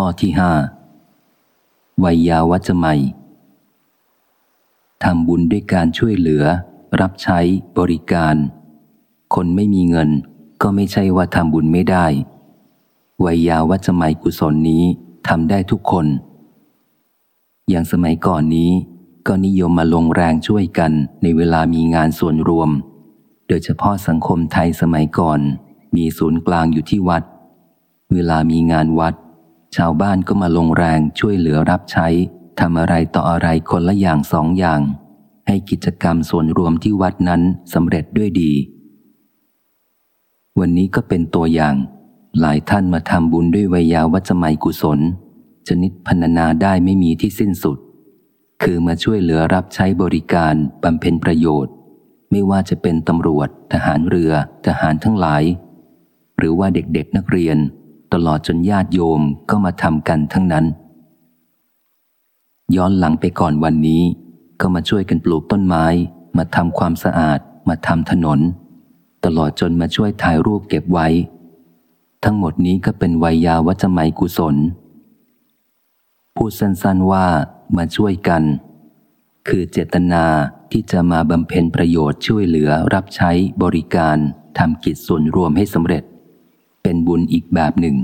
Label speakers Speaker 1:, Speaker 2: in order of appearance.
Speaker 1: ข้อที่ห้าวัยาวัจไมทำบุญด้วยการช่วยเหลือ รับใช้บริการ คนไม่มีเงินก็ไม่ใช่ว่าทำบุญไม่ได้วัยาวัจไมกุศลนี้ทำได้ทุกคน อย่างสมัยก่อนนี้ก็นิยมมาลงแรงช่วยกันในเวลามีงานส่วนรวม โดยเฉพาะสังคมไทยสมัยก่อน มีศูนย์กลางอยู่ที่วัด เวลามีงานวัด ชาวบ้านก็มาลงแรงช่วยเหลือรับใช้ทำอะไรต่ออะไรคนละอย่างสองอย่าง ให้กิจกรรมส่วนรวมที่วัดนั้นสำเร็จด้วยดี วันนี้ก็เป็นตัวอย่าง หลายท่านมาทำบุญด้วยวิยาวัจไมยกุศล ชนิดพรรณนาได้ไม่มีที่สิ้นสุด คือมาช่วยเหลือรับใช้บริการบำเพ็ญประโยชน์ ไม่ว่าจะเป็นตำรวจ ทหารเรือ ทหารทั้งหลาย หรือว่าเด็กๆนักเรียน ตลอดจนญาติโยมก็มาทำกันทั้งนั้น ย้อนหลังไปก่อนวันนี้ ก็มาช่วยกันปลูกต้นไม้ มาทำความสะอาด มาทำถนน ตลอดจนมาช่วยถ่ายรูปเก็บไว้ ทั้งหมดนี้ก็เป็นวัยยาวัจไมยกุศล พูดสั้นๆว่ามาช่วยกัน คือเจตนาที่จะมาบำเพ็ญประโยชน์ช่วยเหลือรับใช้บริการทำกิจส่วนรวมให้สำเร็จ เป็นบุญอีกแบบหนึ่ง